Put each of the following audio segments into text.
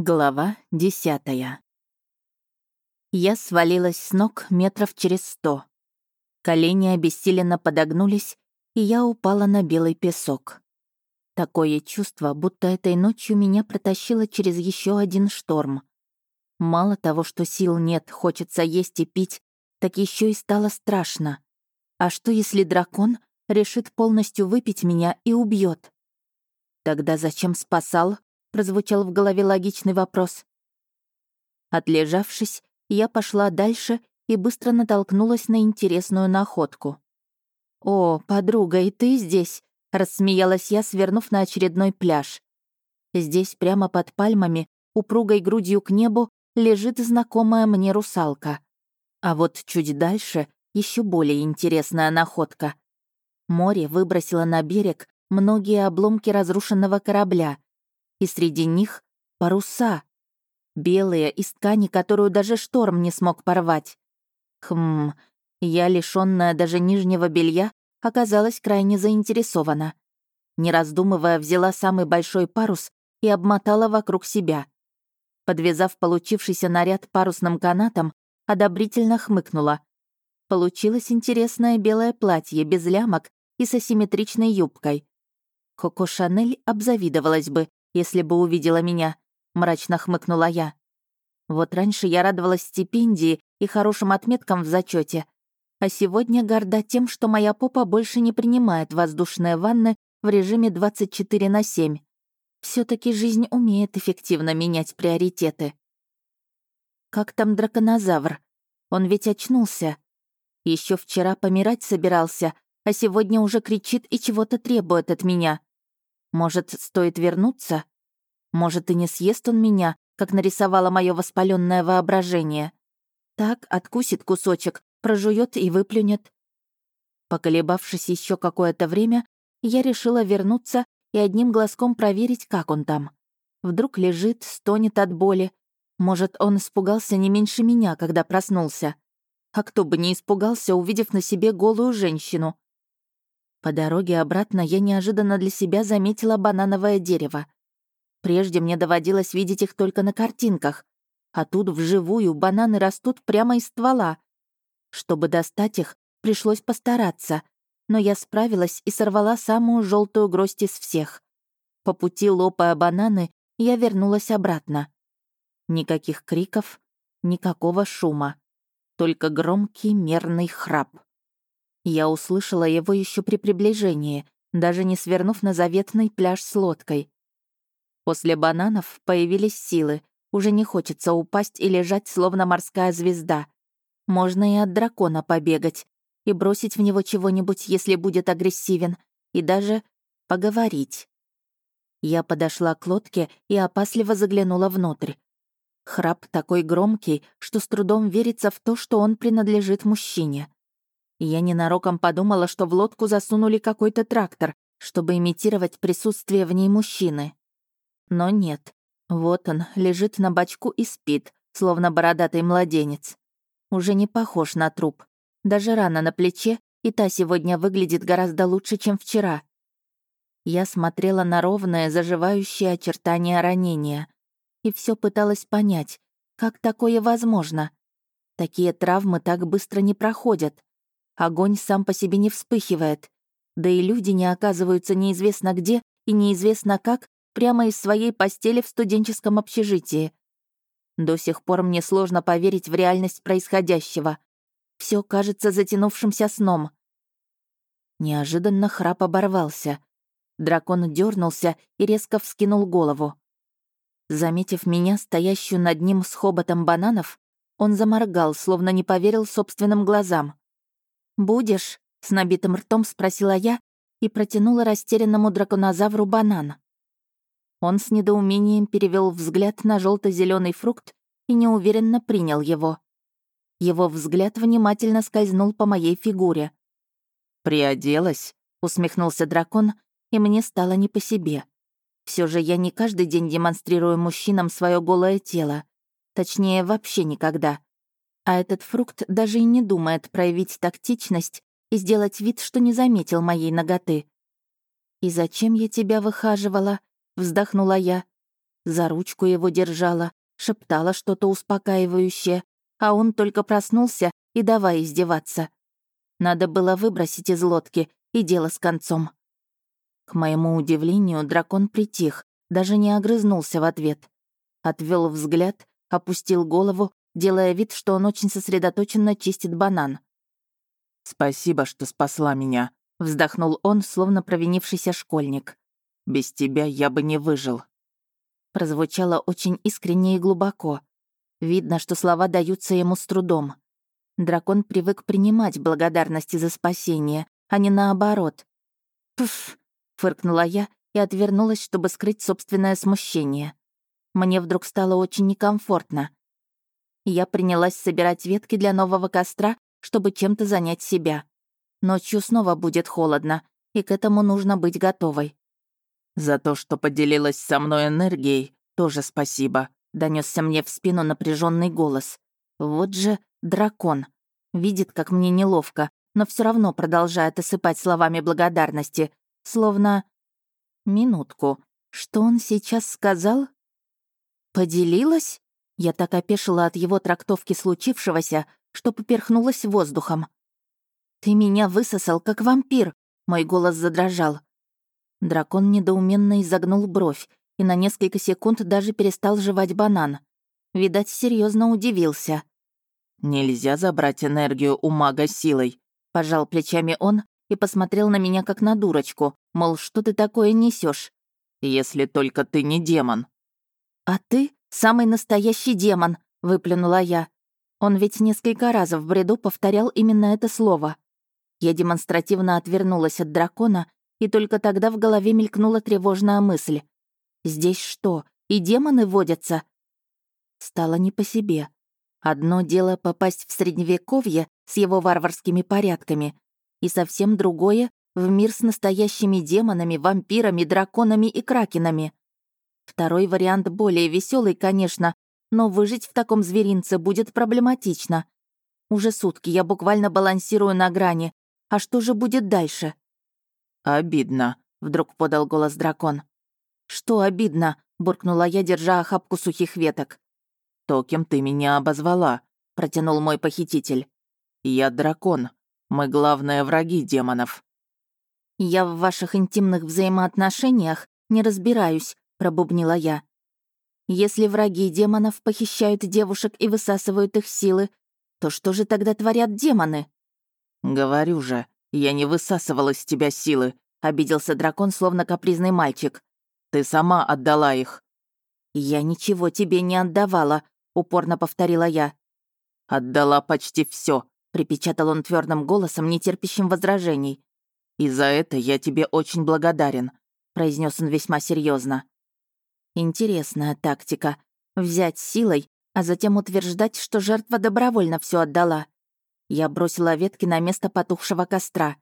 Глава десятая. Я свалилась с ног метров через сто. Колени обессиленно подогнулись, и я упала на белый песок. Такое чувство, будто этой ночью меня протащило через еще один шторм. Мало того, что сил нет, хочется есть и пить, так еще и стало страшно. А что, если дракон решит полностью выпить меня и убьет? Тогда зачем спасал, прозвучал в голове логичный вопрос. Отлежавшись, я пошла дальше и быстро натолкнулась на интересную находку. «О, подруга, и ты здесь?» — рассмеялась я, свернув на очередной пляж. Здесь, прямо под пальмами, упругой грудью к небу, лежит знакомая мне русалка. А вот чуть дальше еще более интересная находка. Море выбросило на берег многие обломки разрушенного корабля, и среди них паруса. Белые, из ткани, которую даже шторм не смог порвать. Хм, я, лишённая даже нижнего белья, оказалась крайне заинтересована. Не раздумывая, взяла самый большой парус и обмотала вокруг себя. Подвязав получившийся наряд парусным канатом, одобрительно хмыкнула. Получилось интересное белое платье без лямок и с асимметричной юбкой. Коко Шанель обзавидовалась бы, если бы увидела меня», — мрачно хмыкнула я. «Вот раньше я радовалась стипендии и хорошим отметкам в зачете, а сегодня горда тем, что моя попа больше не принимает воздушные ванны в режиме 24 на 7. все таки жизнь умеет эффективно менять приоритеты. Как там драконозавр? Он ведь очнулся. Еще вчера помирать собирался, а сегодня уже кричит и чего-то требует от меня. Может, стоит вернуться? Может, и не съест он меня, как нарисовало мое воспаленное воображение. Так, откусит кусочек, прожует и выплюнет. Поколебавшись еще какое-то время, я решила вернуться и одним глазком проверить, как он там. Вдруг лежит, стонет от боли. Может, он испугался не меньше меня, когда проснулся. А кто бы не испугался, увидев на себе голую женщину. По дороге обратно я неожиданно для себя заметила банановое дерево. Прежде мне доводилось видеть их только на картинках, а тут вживую бананы растут прямо из ствола. Чтобы достать их, пришлось постараться, но я справилась и сорвала самую желтую гроздь из всех. По пути, лопая бананы, я вернулась обратно. Никаких криков, никакого шума, только громкий мерный храп. Я услышала его еще при приближении, даже не свернув на заветный пляж с лодкой. После бананов появились силы. Уже не хочется упасть и лежать, словно морская звезда. Можно и от дракона побегать, и бросить в него чего-нибудь, если будет агрессивен, и даже поговорить. Я подошла к лодке и опасливо заглянула внутрь. Храп такой громкий, что с трудом верится в то, что он принадлежит мужчине и я ненароком подумала, что в лодку засунули какой-то трактор, чтобы имитировать присутствие в ней мужчины. Но нет. Вот он, лежит на бочку и спит, словно бородатый младенец. Уже не похож на труп. Даже рана на плече, и та сегодня выглядит гораздо лучше, чем вчера. Я смотрела на ровное, заживающее очертание ранения. И все пыталась понять, как такое возможно. Такие травмы так быстро не проходят. Огонь сам по себе не вспыхивает. Да и люди не оказываются неизвестно где и неизвестно как прямо из своей постели в студенческом общежитии. До сих пор мне сложно поверить в реальность происходящего. Все кажется затянувшимся сном. Неожиданно храп оборвался. Дракон дернулся и резко вскинул голову. Заметив меня, стоящую над ним с хоботом бананов, он заморгал, словно не поверил собственным глазам. «Будешь?» — с набитым ртом спросила я и протянула растерянному драконозавру банан. Он с недоумением перевел взгляд на желто зеленый фрукт и неуверенно принял его. Его взгляд внимательно скользнул по моей фигуре. «Приоделась?» — усмехнулся дракон, и мне стало не по себе. Все же я не каждый день демонстрирую мужчинам свое голое тело. Точнее, вообще никогда. А этот фрукт даже и не думает проявить тактичность и сделать вид, что не заметил моей ноготы. «И зачем я тебя выхаживала?» — вздохнула я. За ручку его держала, шептала что-то успокаивающее, а он только проснулся и давай издеваться. Надо было выбросить из лодки, и дело с концом. К моему удивлению, дракон притих, даже не огрызнулся в ответ. Отвел взгляд, опустил голову, делая вид, что он очень сосредоточенно чистит банан. «Спасибо, что спасла меня», — вздохнул он, словно провинившийся школьник. «Без тебя я бы не выжил». Прозвучало очень искренне и глубоко. Видно, что слова даются ему с трудом. Дракон привык принимать благодарности за спасение, а не наоборот. «Пф!» — фыркнула я и отвернулась, чтобы скрыть собственное смущение. Мне вдруг стало очень некомфортно. Я принялась собирать ветки для нового костра, чтобы чем-то занять себя. Ночью снова будет холодно, и к этому нужно быть готовой. «За то, что поделилась со мной энергией, тоже спасибо», — донесся мне в спину напряженный голос. «Вот же дракон. Видит, как мне неловко, но все равно продолжает осыпать словами благодарности, словно... Минутку. Что он сейчас сказал? Поделилась? Я так опешила от его трактовки случившегося, что поперхнулась воздухом. «Ты меня высосал, как вампир!» Мой голос задрожал. Дракон недоуменно изогнул бровь и на несколько секунд даже перестал жевать банан. Видать, серьезно удивился. «Нельзя забрать энергию у мага силой», — пожал плечами он и посмотрел на меня как на дурочку, мол, что ты такое несешь? «Если только ты не демон». «А ты самый настоящий демон», — выплюнула я. Он ведь несколько раз в бреду повторял именно это слово. Я демонстративно отвернулась от дракона, и только тогда в голове мелькнула тревожная мысль. «Здесь что, и демоны водятся?» Стало не по себе. Одно дело попасть в Средневековье с его варварскими порядками, и совсем другое — в мир с настоящими демонами, вампирами, драконами и кракенами. Второй вариант более веселый, конечно, но выжить в таком зверинце будет проблематично. Уже сутки я буквально балансирую на грани. А что же будет дальше? «Обидно», — вдруг подал голос дракон. «Что обидно?» — буркнула я, держа охапку сухих веток. «То, кем ты меня обозвала», — протянул мой похититель. «Я дракон. Мы главные враги демонов». «Я в ваших интимных взаимоотношениях не разбираюсь», — пробубнила я. «Если враги демонов похищают девушек и высасывают их силы, то что же тогда творят демоны?» «Говорю же, я не высасывал из тебя силы», — обиделся дракон, словно капризный мальчик. «Ты сама отдала их». «Я ничего тебе не отдавала», — упорно повторила я. «Отдала почти все, припечатал он твердым голосом, нетерпящим возражений. «И за это я тебе очень благодарен», — произнес он весьма серьезно. Интересная тактика. Взять силой, а затем утверждать, что жертва добровольно все отдала. Я бросила ветки на место потухшего костра.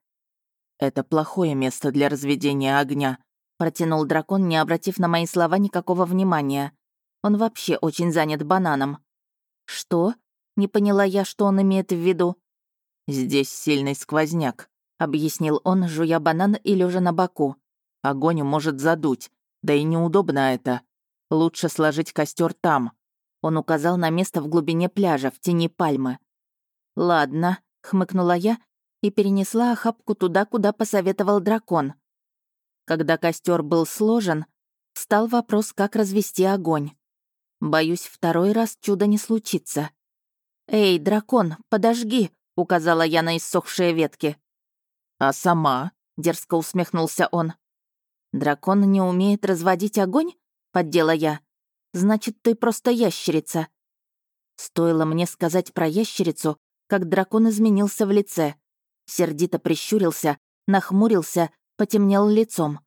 «Это плохое место для разведения огня», — протянул дракон, не обратив на мои слова никакого внимания. Он вообще очень занят бананом. «Что?» — не поняла я, что он имеет в виду. «Здесь сильный сквозняк», — объяснил он, жуя банан и лежа на боку. «Огонь может задуть, да и неудобно это. Лучше сложить костер там». Он указал на место в глубине пляжа, в тени пальмы. «Ладно», — хмыкнула я и перенесла охапку туда, куда посоветовал дракон. Когда костер был сложен, стал вопрос, как развести огонь. Боюсь, второй раз чудо не случится. «Эй, дракон, подожги!» — указала я на иссохшие ветки. «А сама?» — дерзко усмехнулся он. «Дракон не умеет разводить огонь?» — поддела я. «Значит, ты просто ящерица». Стоило мне сказать про ящерицу, как дракон изменился в лице. Сердито прищурился, нахмурился, потемнел лицом.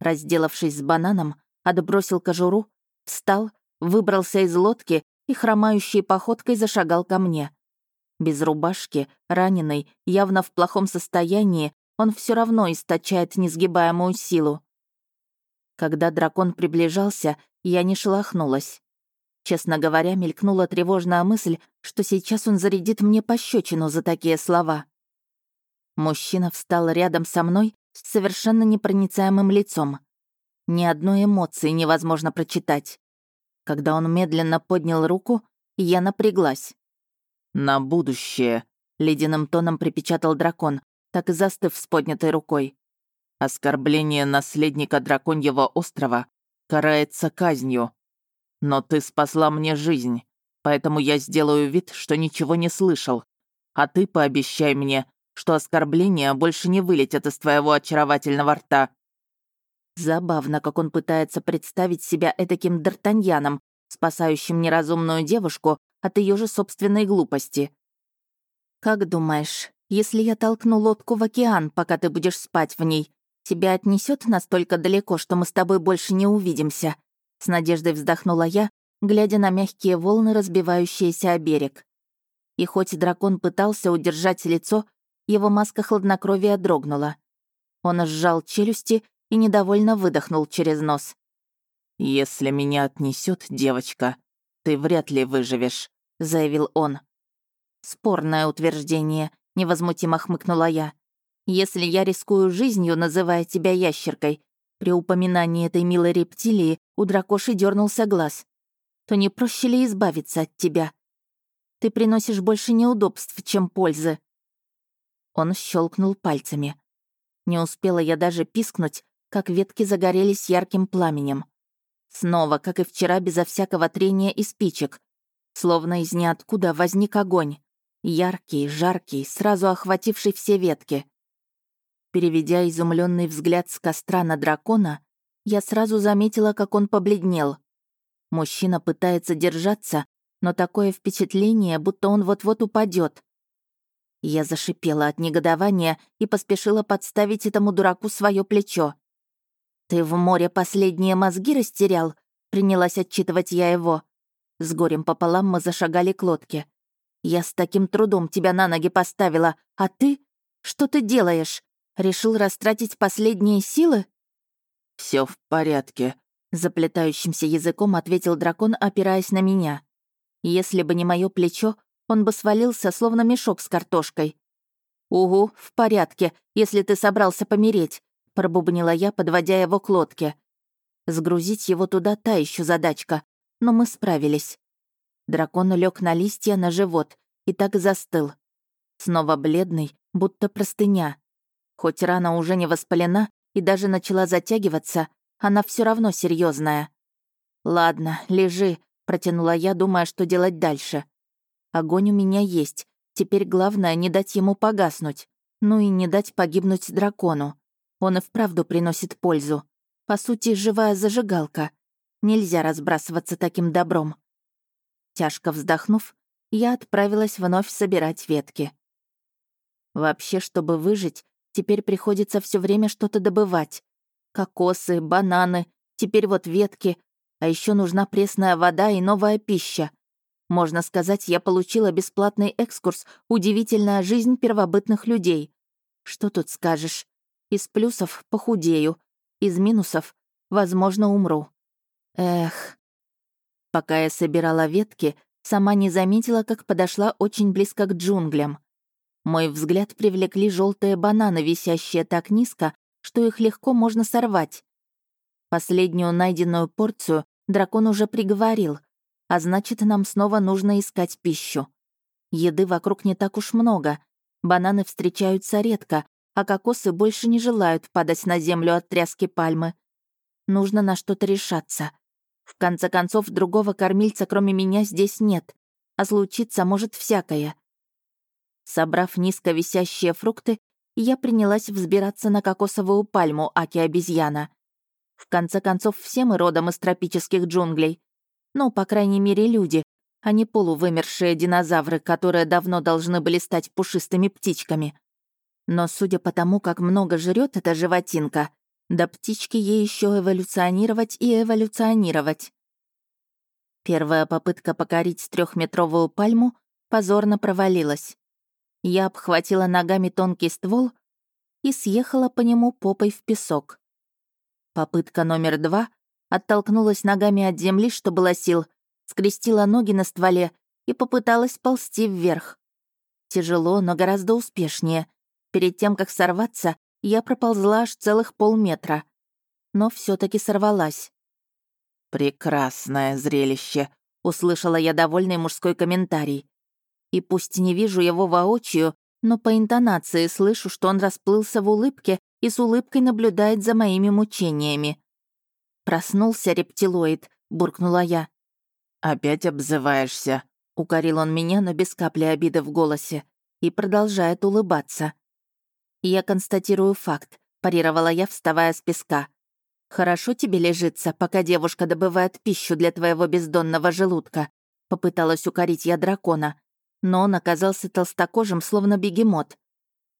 Разделавшись с бананом, отбросил кожуру, встал, выбрался из лодки и хромающей походкой зашагал ко мне. Без рубашки, раненый, явно в плохом состоянии, он все равно источает несгибаемую силу. Когда дракон приближался, я не шелохнулась. Честно говоря, мелькнула тревожная мысль, что сейчас он зарядит мне пощечину за такие слова. Мужчина встал рядом со мной с совершенно непроницаемым лицом. Ни одной эмоции невозможно прочитать. Когда он медленно поднял руку, я напряглась. «На будущее», — ледяным тоном припечатал дракон, так и застыв с поднятой рукой. «Оскорбление наследника драконьего острова карается казнью. Но ты спасла мне жизнь, поэтому я сделаю вид, что ничего не слышал. А ты пообещай мне, что оскорбления больше не вылетят из твоего очаровательного рта». Забавно, как он пытается представить себя этаким Д'Артаньяном, спасающим неразумную девушку от ее же собственной глупости. «Как думаешь, если я толкну лодку в океан, пока ты будешь спать в ней, тебя отнесет настолько далеко, что мы с тобой больше не увидимся?» С надеждой вздохнула я, глядя на мягкие волны, разбивающиеся о берег. И хоть дракон пытался удержать лицо, его маска хладнокровия дрогнула. Он сжал челюсти и недовольно выдохнул через нос. «Если меня отнесет девочка, ты вряд ли выживешь», — заявил он. «Спорное утверждение», — невозмутимо хмыкнула я. «Если я рискую жизнью, называя тебя ящеркой, при упоминании этой милой рептилии у дракоши дернулся глаз, то не проще ли избавиться от тебя? Ты приносишь больше неудобств, чем пользы». Он щелкнул пальцами. Не успела я даже пискнуть, как ветки загорелись ярким пламенем. Снова, как и вчера, безо всякого трения и спичек. Словно из ниоткуда возник огонь. Яркий, жаркий, сразу охвативший все ветки. Переведя изумленный взгляд с костра на дракона, я сразу заметила, как он побледнел. Мужчина пытается держаться, но такое впечатление, будто он вот-вот упадет. Я зашипела от негодования и поспешила подставить этому дураку свое плечо. «Ты в море последние мозги растерял?» — принялась отчитывать я его. С горем пополам мы зашагали к лодке. «Я с таким трудом тебя на ноги поставила, а ты? Что ты делаешь? Решил растратить последние силы?» Все в порядке», — заплетающимся языком ответил дракон, опираясь на меня. Если бы не мое плечо, он бы свалился, словно мешок с картошкой. «Угу, в порядке, если ты собрался помереть пробубнила я, подводя его к лодке. Сгрузить его туда та еще задачка, но мы справились. Дракон лег на листья на живот и так застыл. Снова бледный, будто простыня. Хоть рана уже не воспалена и даже начала затягиваться, она все равно серьезная. «Ладно, лежи», — протянула я, думая, что делать дальше. «Огонь у меня есть. Теперь главное не дать ему погаснуть. Ну и не дать погибнуть дракону. Он и вправду приносит пользу. По сути, живая зажигалка. Нельзя разбрасываться таким добром. Тяжко вздохнув, я отправилась вновь собирать ветки. Вообще, чтобы выжить, теперь приходится все время что-то добывать. Кокосы, бананы, теперь вот ветки, а еще нужна пресная вода и новая пища. Можно сказать, я получила бесплатный экскурс «Удивительная жизнь первобытных людей». Что тут скажешь? Из плюсов похудею, из минусов, возможно, умру. Эх. Пока я собирала ветки, сама не заметила, как подошла очень близко к джунглям. Мой взгляд привлекли желтые бананы, висящие так низко, что их легко можно сорвать. Последнюю найденную порцию дракон уже приговорил, а значит, нам снова нужно искать пищу. Еды вокруг не так уж много. Бананы встречаются редко, а кокосы больше не желают падать на землю от тряски пальмы. Нужно на что-то решаться. В конце концов, другого кормильца, кроме меня, здесь нет, а случиться может всякое. Собрав низко висящие фрукты, я принялась взбираться на кокосовую пальму Аки-обезьяна. В конце концов, все мы родом из тропических джунглей. Ну, по крайней мере, люди, а не полувымершие динозавры, которые давно должны были стать пушистыми птичками. Но судя по тому, как много жрет эта животинка, до птички ей еще эволюционировать и эволюционировать. Первая попытка покорить трехметровую пальму позорно провалилась. Я обхватила ногами тонкий ствол и съехала по нему попой в песок. Попытка номер два оттолкнулась ногами от земли, что было сил, скрестила ноги на стволе и попыталась ползти вверх. Тяжело, но гораздо успешнее — Перед тем, как сорваться, я проползла аж целых полметра. Но все таки сорвалась. «Прекрасное зрелище», — услышала я довольный мужской комментарий. И пусть не вижу его воочию, но по интонации слышу, что он расплылся в улыбке и с улыбкой наблюдает за моими мучениями. «Проснулся рептилоид», — буркнула я. «Опять обзываешься», — укорил он меня, но без капли обиды в голосе, и продолжает улыбаться. «Я констатирую факт», — парировала я, вставая с песка. «Хорошо тебе лежится, пока девушка добывает пищу для твоего бездонного желудка», — попыталась укорить я дракона. Но он оказался толстокожим, словно бегемот.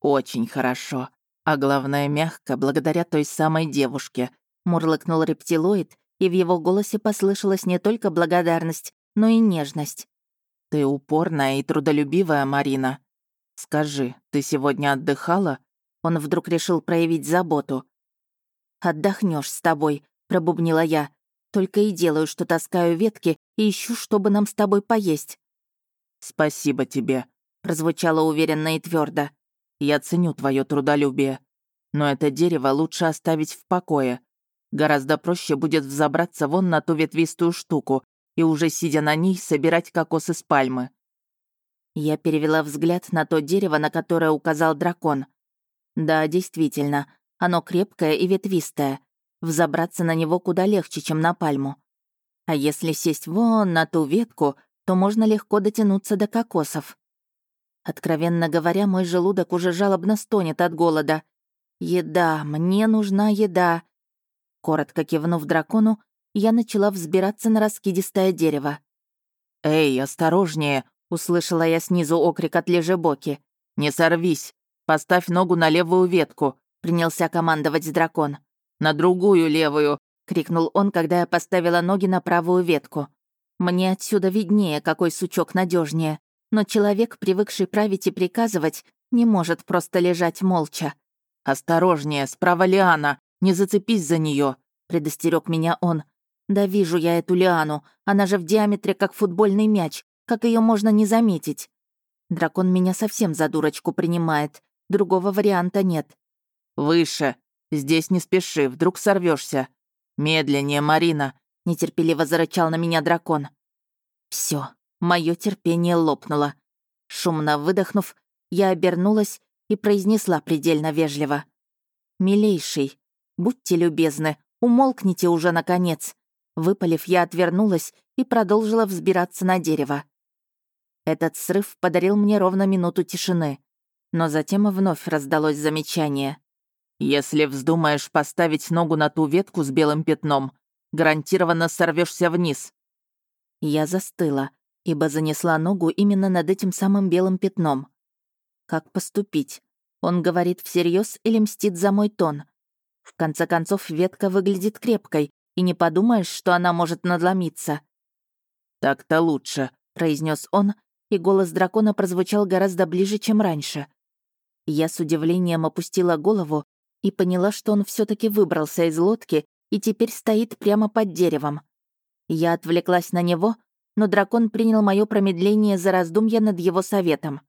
«Очень хорошо. А главное, мягко, благодаря той самой девушке», — мурлыкнул рептилоид, и в его голосе послышалась не только благодарность, но и нежность. «Ты упорная и трудолюбивая, Марина. Скажи, ты сегодня отдыхала?» Он вдруг решил проявить заботу. Отдохнешь с тобой», — пробубнила я. «Только и делаю, что таскаю ветки и ищу, чтобы нам с тобой поесть». «Спасибо тебе», — прозвучало уверенно и твердо. «Я ценю твое трудолюбие. Но это дерево лучше оставить в покое. Гораздо проще будет взобраться вон на ту ветвистую штуку и уже сидя на ней собирать кокосы с пальмы». Я перевела взгляд на то дерево, на которое указал дракон. Да, действительно, оно крепкое и ветвистое. Взобраться на него куда легче, чем на пальму. А если сесть вон на ту ветку, то можно легко дотянуться до кокосов. Откровенно говоря, мой желудок уже жалобно стонет от голода. «Еда, мне нужна еда!» Коротко кивнув дракону, я начала взбираться на раскидистое дерево. «Эй, осторожнее!» — услышала я снизу окрик от лежебоки. «Не сорвись! Поставь ногу на левую ветку!» принялся командовать дракон. «На другую левую!» — крикнул он, когда я поставила ноги на правую ветку. Мне отсюда виднее, какой сучок надежнее, но человек, привыкший править и приказывать, не может просто лежать молча. «Осторожнее, справа лиана, не зацепись за нее, предостерег меня он. «Да вижу я эту лиану, она же в диаметре как футбольный мяч, как ее можно не заметить?» Дракон меня совсем за дурочку принимает, другого варианта нет. «Выше. Здесь не спеши, вдруг сорвешься. Медленнее, Марина!» — нетерпеливо зарычал на меня дракон. Все, мое терпение лопнуло. Шумно выдохнув, я обернулась и произнесла предельно вежливо. «Милейший, будьте любезны, умолкните уже, наконец!» Выпалив, я отвернулась и продолжила взбираться на дерево. Этот срыв подарил мне ровно минуту тишины, но затем вновь раздалось замечание. Если вздумаешь поставить ногу на ту ветку с белым пятном, гарантированно сорвешься вниз». Я застыла, ибо занесла ногу именно над этим самым белым пятном. Как поступить? Он говорит всерьез или мстит за мой тон? В конце концов, ветка выглядит крепкой, и не подумаешь, что она может надломиться. «Так-то лучше», — произнес он, и голос дракона прозвучал гораздо ближе, чем раньше. Я с удивлением опустила голову и поняла, что он все таки выбрался из лодки и теперь стоит прямо под деревом. Я отвлеклась на него, но дракон принял мое промедление за раздумья над его советом.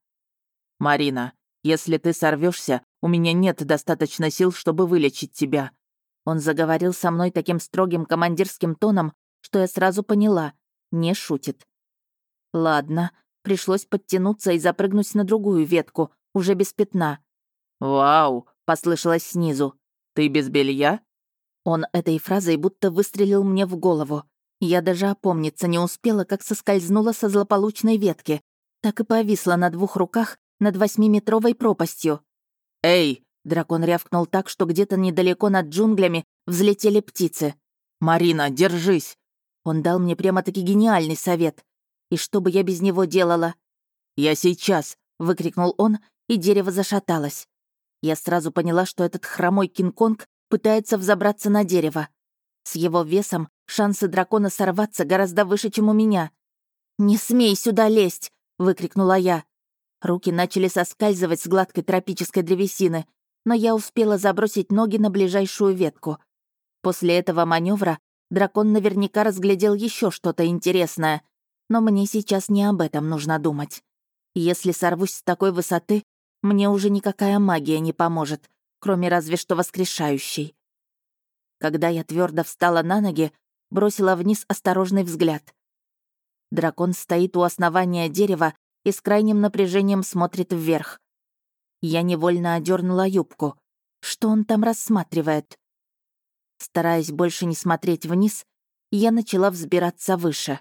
«Марина, если ты сорвешься, у меня нет достаточно сил, чтобы вылечить тебя». Он заговорил со мной таким строгим командирским тоном, что я сразу поняла — не шутит. Ладно, пришлось подтянуться и запрыгнуть на другую ветку, уже без пятна. «Вау!» послышалось снизу. «Ты без белья?» Он этой фразой будто выстрелил мне в голову. Я даже опомниться не успела, как соскользнула со злополучной ветки. Так и повисла на двух руках над восьмиметровой пропастью. «Эй!» — дракон рявкнул так, что где-то недалеко над джунглями взлетели птицы. «Марина, держись!» Он дал мне прямо-таки гениальный совет. И что бы я без него делала? «Я сейчас!» — выкрикнул он, и дерево зашаталось. Я сразу поняла, что этот хромой Кинг-Конг пытается взобраться на дерево. С его весом шансы дракона сорваться гораздо выше, чем у меня. «Не смей сюда лезть!» — выкрикнула я. Руки начали соскальзывать с гладкой тропической древесины, но я успела забросить ноги на ближайшую ветку. После этого маневра дракон наверняка разглядел еще что-то интересное, но мне сейчас не об этом нужно думать. Если сорвусь с такой высоты, мне уже никакая магия не поможет, кроме разве что воскрешающей. Когда я твердо встала на ноги, бросила вниз осторожный взгляд. Дракон стоит у основания дерева и с крайним напряжением смотрит вверх. Я невольно одернула юбку. Что он там рассматривает? Стараясь больше не смотреть вниз, я начала взбираться выше.